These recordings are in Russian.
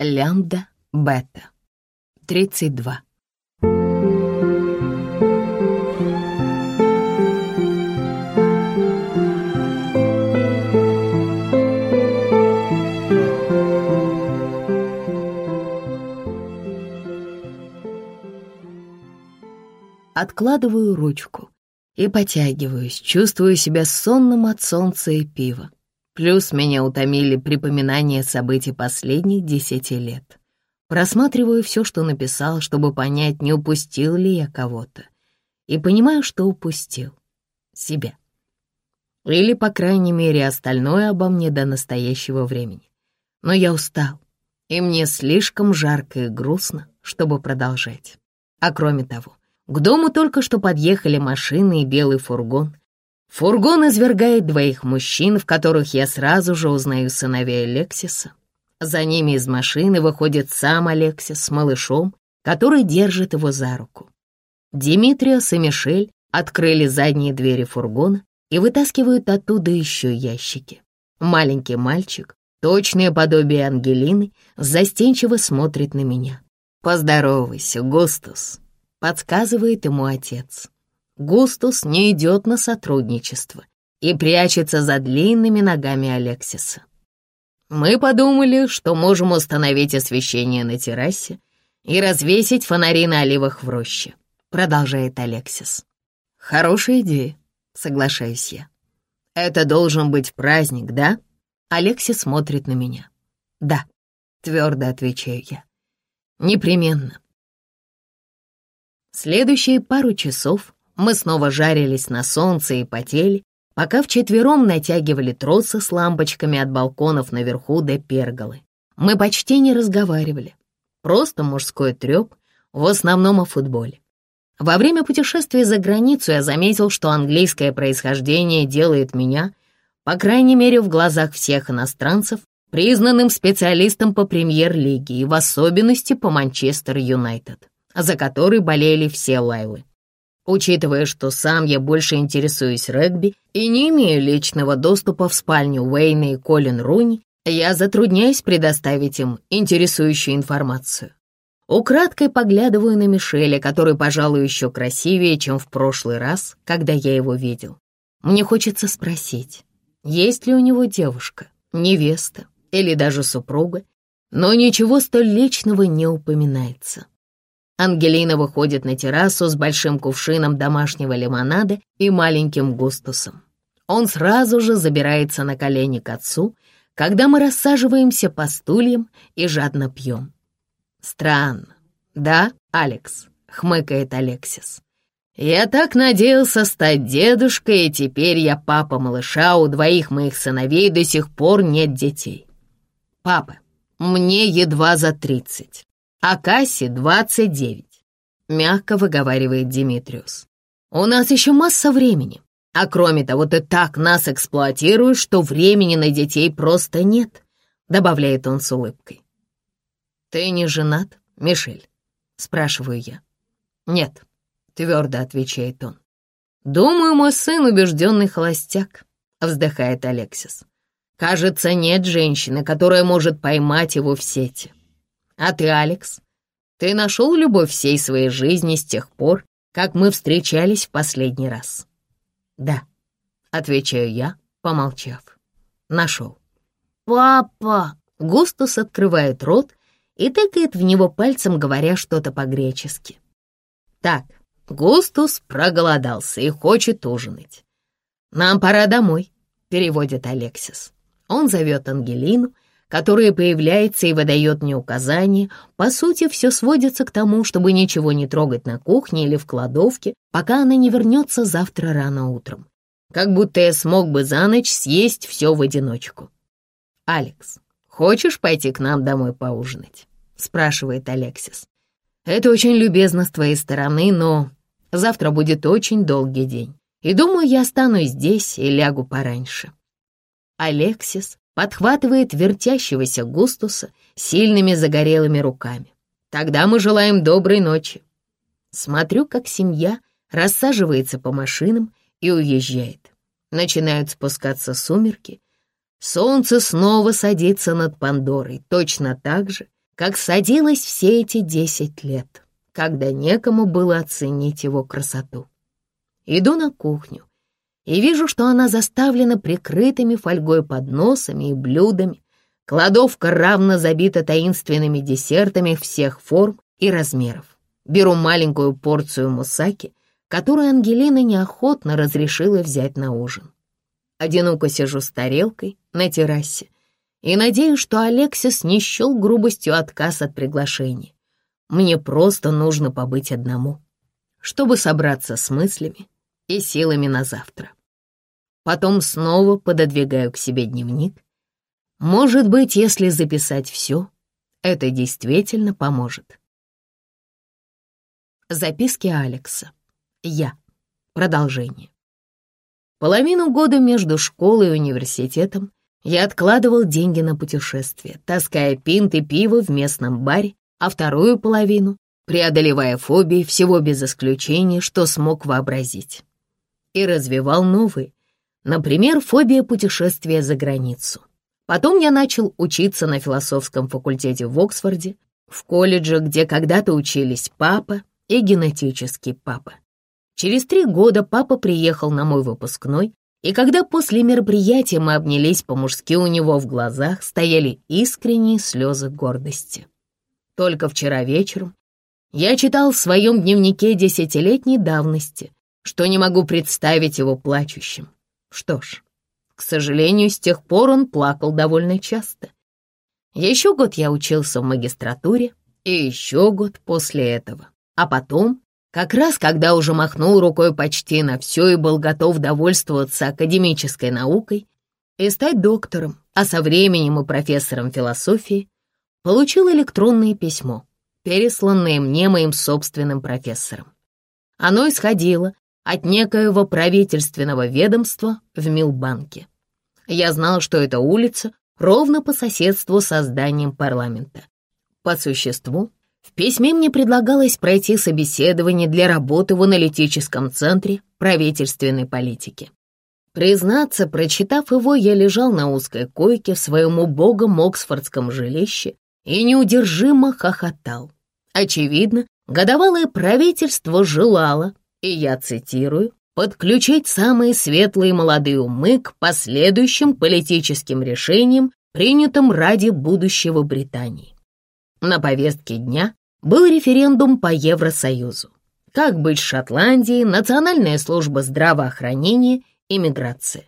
Лямбда, бета. 32. Откладываю ручку и потягиваюсь, чувствую себя сонным от солнца и пива. Плюс меня утомили припоминания событий последних десяти лет. Просматриваю все, что написал, чтобы понять, не упустил ли я кого-то. И понимаю, что упустил. Себя. Или, по крайней мере, остальное обо мне до настоящего времени. Но я устал, и мне слишком жарко и грустно, чтобы продолжать. А кроме того, к дому только что подъехали машины и белый фургон. Фургон извергает двоих мужчин, в которых я сразу же узнаю сыновей Алексиса. За ними из машины выходит сам Алексис с малышом, который держит его за руку. Димитриос и Мишель открыли задние двери фургона и вытаскивают оттуда еще ящики. Маленький мальчик, точное подобие Ангелины, застенчиво смотрит на меня. «Поздоровайся, Густус», — подсказывает ему отец. Густус не идет на сотрудничество и прячется за длинными ногами Алексиса. Мы подумали, что можем установить освещение на террасе и развесить фонари на оливах в роще, продолжает Алексис. Хорошая идея, соглашаюсь я. Это должен быть праздник, да? Алексис смотрит на меня. Да, твердо отвечаю я. Непременно. Следующие пару часов мы снова жарились на солнце и потели, пока вчетвером натягивали тросы с лампочками от балконов наверху до перголы. Мы почти не разговаривали, просто мужской треп, в основном о футболе. Во время путешествия за границу я заметил, что английское происхождение делает меня, по крайней мере в глазах всех иностранцев, признанным специалистом по премьер-лиге и в особенности по Манчестер Юнайтед за который болели все Лайлы. Учитывая, что сам я больше интересуюсь регби и не имею личного доступа в спальню Уэйна и Колин Руни, я затрудняюсь предоставить им интересующую информацию. Украдкой поглядываю на Мишеля, который, пожалуй, еще красивее, чем в прошлый раз, когда я его видел. Мне хочется спросить, есть ли у него девушка, невеста или даже супруга, но ничего столь личного не упоминается. Ангелина выходит на террасу с большим кувшином домашнего лимонада и маленьким густусом. Он сразу же забирается на колени к отцу, когда мы рассаживаемся по стульям и жадно пьем. «Странно, да, Алекс?» — хмыкает Алексис. «Я так надеялся стать дедушкой, и теперь я папа малыша, у двоих моих сыновей до сих пор нет детей. Папа, мне едва за тридцать а Кассе двадцать девять. мягко выговаривает Димитриус. «У нас еще масса времени, а кроме того, ты так нас эксплуатируешь, что времени на детей просто нет», — добавляет он с улыбкой. «Ты не женат, Мишель?» — спрашиваю я. «Нет», — твердо отвечает он. «Думаю, мой сын убежденный холостяк», — вздыхает Алексис. «Кажется, нет женщины, которая может поймать его в сети. А ты, Алекс, ты нашел любовь всей своей жизни с тех пор, как мы встречались в последний раз? Да, отвечаю я, помолчав. Нашел. Папа! Густус открывает рот и тыкает в него пальцем, говоря что-то по-гречески. Так, Густус проголодался и хочет ужинать. «Нам пора домой», — переводит Алексис. Он зовет Ангелину, которая появляется и выдает мне указания, по сути, все сводится к тому, чтобы ничего не трогать на кухне или в кладовке, пока она не вернется завтра рано утром. Как будто я смог бы за ночь съесть все в одиночку. «Алекс, хочешь пойти к нам домой поужинать?» — спрашивает Алексис. «Это очень любезно с твоей стороны, но завтра будет очень долгий день, и думаю, я останусь здесь и лягу пораньше». Алексис подхватывает вертящегося Густуса сильными загорелыми руками. Тогда мы желаем доброй ночи. Смотрю, как семья рассаживается по машинам и уезжает. Начинают спускаться сумерки. Солнце снова садится над Пандорой, точно так же, как садилась все эти десять лет, когда некому было оценить его красоту. Иду на кухню и вижу, что она заставлена прикрытыми фольгой подносами и блюдами, кладовка равно забита таинственными десертами всех форм и размеров. Беру маленькую порцию мусаки, которую Ангелина неохотно разрешила взять на ужин. Одиноко сижу с тарелкой на террасе и надеюсь, что Алексис не счел грубостью отказ от приглашения. Мне просто нужно побыть одному, чтобы собраться с мыслями и силами на завтра. Потом снова пододвигаю к себе дневник. Может быть, если записать все, это действительно поможет. Записки Алекса. Я. Продолжение. Половину года между школой и университетом я откладывал деньги на путешествие, таская пинты пива в местном баре, а вторую половину, преодолевая фобии всего без исключения, что смог вообразить. И развивал новые, например, фобия путешествия за границу. Потом я начал учиться на философском факультете в Оксфорде, в колледже, где когда-то учились папа и генетический папа. Через три года папа приехал на мой выпускной, и когда после мероприятия мы обнялись по-мужски, у него в глазах стояли искренние слезы гордости. Только вчера вечером я читал в своем дневнике десятилетней давности, что не могу представить его плачущим. Что ж, к сожалению, с тех пор он плакал довольно часто. Еще год я учился в магистратуре, и еще год после этого. А потом как раз когда уже махнул рукой почти на все и был готов довольствоваться академической наукой и стать доктором, а со временем и профессором философии, получил электронное письмо, пересланное мне моим собственным профессором. Оно исходило от некоего правительственного ведомства в Милбанке. Я знал, что это улица ровно по соседству со зданием парламента. По существу, в письме мне предлагалось пройти собеседование для работы в аналитическом центре правительственной политики. Признаться, прочитав его, я лежал на узкой койке в своем убогом оксфордском жилище и неудержимо хохотал. Очевидно, годовалое правительство желало, и я цитирую, подключить самые светлые молодые умы к последующим политическим решениям, принятым ради будущего Британии. На повестке дня был референдум по Евросоюзу. Как быть с Шотландией, Национальная служба здравоохранения и миграция.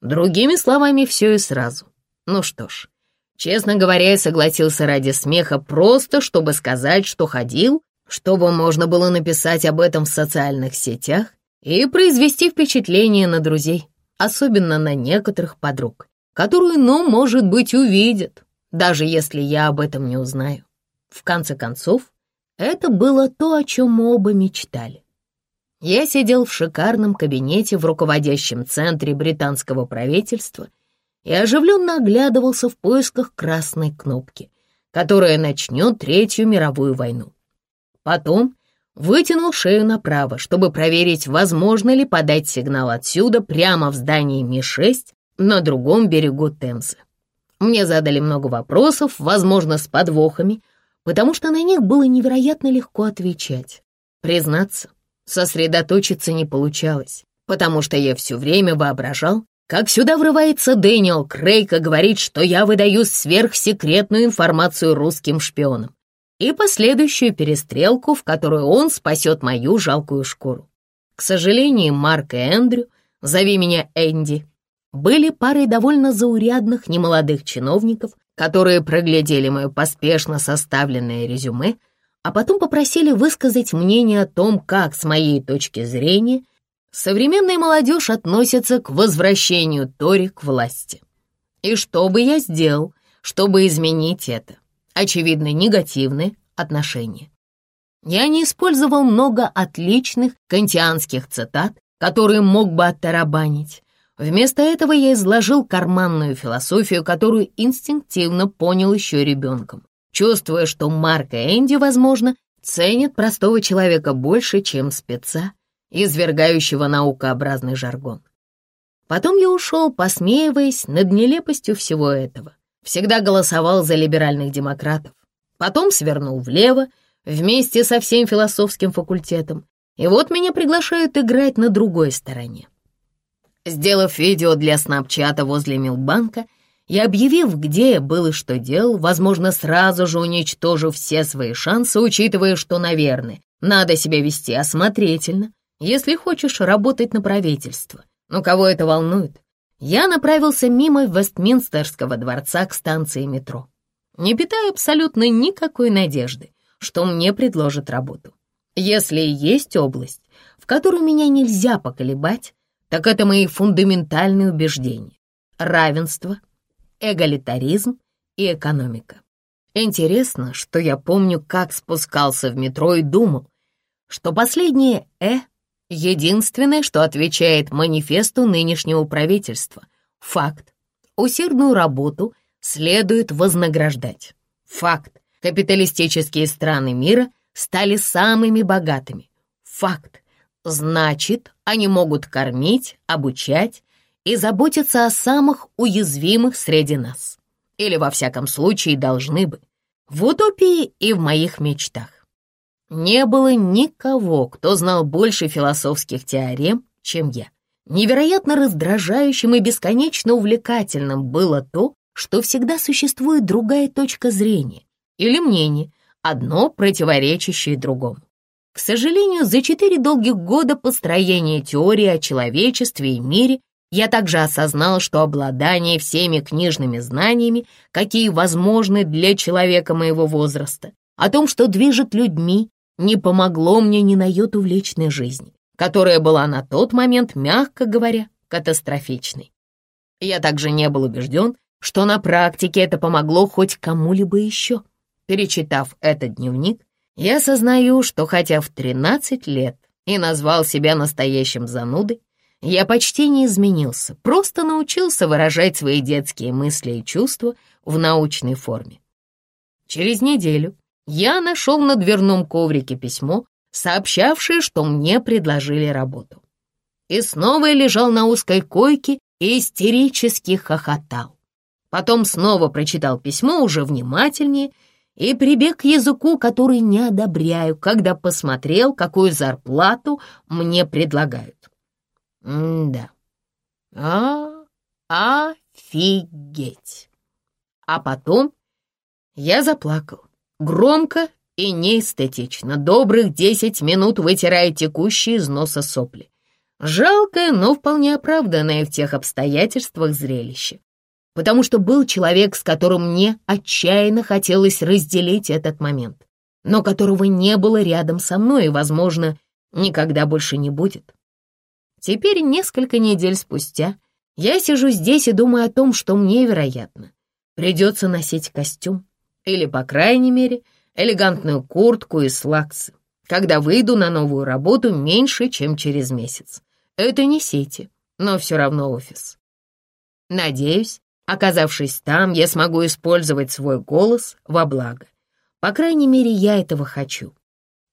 Другими словами, все и сразу. Ну что ж, честно говоря, я согласился ради смеха просто, чтобы сказать, что ходил, чтобы можно было написать об этом в социальных сетях и произвести впечатление на друзей, особенно на некоторых подруг, которые, ну, может быть, увидят, даже если я об этом не узнаю. В конце концов, это было то, о чем оба мечтали. Я сидел в шикарном кабинете в руководящем центре британского правительства и оживленно оглядывался в поисках красной кнопки, которая начнет Третью мировую войну. Потом вытянул шею направо, чтобы проверить, возможно ли подать сигнал отсюда прямо в здании Ми-6 на другом берегу Темзы. Мне задали много вопросов, возможно, с подвохами, потому что на них было невероятно легко отвечать. Признаться, сосредоточиться не получалось, потому что я все время воображал, как сюда врывается Дэниел Крейг и говорит, что я выдаю сверхсекретную информацию русским шпионам и последующую перестрелку, в которую он спасет мою жалкую шкуру. К сожалению, Марк и Эндрю, зови меня Энди, были парой довольно заурядных немолодых чиновников, которые проглядели мое поспешно составленное резюме, а потом попросили высказать мнение о том, как, с моей точки зрения, современная молодежь относится к возвращению Тори к власти. И что бы я сделал, чтобы изменить это? Очевидно, негативное отношение. Я не использовал много отличных кантианских цитат, которые мог бы оттарабанить, Вместо этого я изложил карманную философию, которую инстинктивно понял еще ребенком, чувствуя, что Марк и Энди, возможно, ценят простого человека больше, чем спеца, извергающего наукообразный жаргон. Потом я ушел, посмеиваясь над нелепостью всего этого. Всегда голосовал за либеральных демократов. Потом свернул влево, вместе со всем философским факультетом, и вот меня приглашают играть на другой стороне. Сделав видео для снапчата возле Милбанка и объявив, где я был и что делал, возможно, сразу же уничтожив все свои шансы, учитывая, что, наверное, надо себя вести осмотрительно, если хочешь работать на правительство. Но кого это волнует? Я направился мимо Вестминстерского дворца к станции метро, не питая абсолютно никакой надежды, что мне предложат работу. Если есть область, в которую меня нельзя поколебать, так это мои фундаментальные убеждения. Равенство, эгалитаризм и экономика. Интересно, что я помню, как спускался в метро и думал, что последнее «э» — единственное, что отвечает манифесту нынешнего правительства. Факт. Усердную работу следует вознаграждать. Факт. Капиталистические страны мира стали самыми богатыми. Факт. Значит, они могут кормить, обучать и заботиться о самых уязвимых среди нас. Или, во всяком случае, должны бы. В утопии и в моих мечтах. Не было никого, кто знал больше философских теорем, чем я. Невероятно раздражающим и бесконечно увлекательным было то, что всегда существует другая точка зрения или мнение, одно противоречащее другому. К сожалению, за четыре долгих года построения теории о человечестве и мире я также осознал, что обладание всеми книжными знаниями, какие возможны для человека моего возраста, о том, что движет людьми, не помогло мне ни на йоту в личной жизни, которая была на тот момент, мягко говоря, катастрофичной. Я также не был убежден, что на практике это помогло хоть кому-либо еще. Перечитав этот дневник, я осознаю, что хотя в 13 лет и назвал себя настоящим занудой, я почти не изменился, просто научился выражать свои детские мысли и чувства в научной форме. Через неделю я нашел на дверном коврике письмо, сообщавшее, что мне предложили работу. И снова я лежал на узкой койке и истерически хохотал. Потом снова прочитал письмо уже внимательнее и прибег к языку, который не одобряю, когда посмотрел, какую зарплату мне предлагают. М-да. А, офигеть. А потом я заплакал. Громко и неэстетично. Добрых десять минут вытирая текущие из носа сопли. Жалкое, но вполне оправданное в тех обстоятельствах зрелище потому что был человек, с которым мне отчаянно хотелось разделить этот момент, но которого не было рядом со мной и, возможно, никогда больше не будет. Теперь, несколько недель спустя, я сижу здесь и думаю о том, что мне, вероятно, придется носить костюм или, по крайней мере, элегантную куртку и слаксы, когда выйду на новую работу меньше, чем через месяц. Это не сети, но все равно офис. Надеюсь, Оказавшись там, я смогу использовать свой голос во благо. По крайней мере, я этого хочу.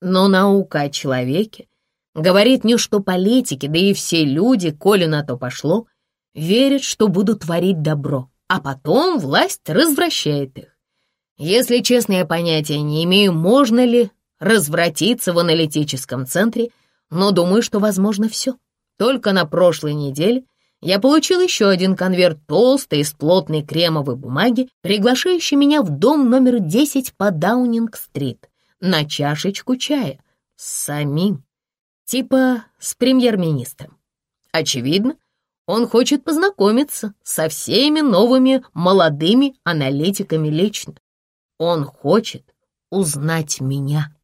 Но наука о человеке говорит мне, что политики, да и все люди, коли на то пошло, верят, что будут творить добро, а потом власть развращает их. Если честно, я понятия не имею, можно ли развратиться в аналитическом центре, но думаю, что возможно все. Только на прошлой неделе я получил еще один конверт толстой из плотной кремовой бумаги, приглашающий меня в дом номер 10 по Даунинг-стрит на чашечку чая с самим, типа с премьер-министром. Очевидно, он хочет познакомиться со всеми новыми молодыми аналитиками лично. Он хочет узнать меня.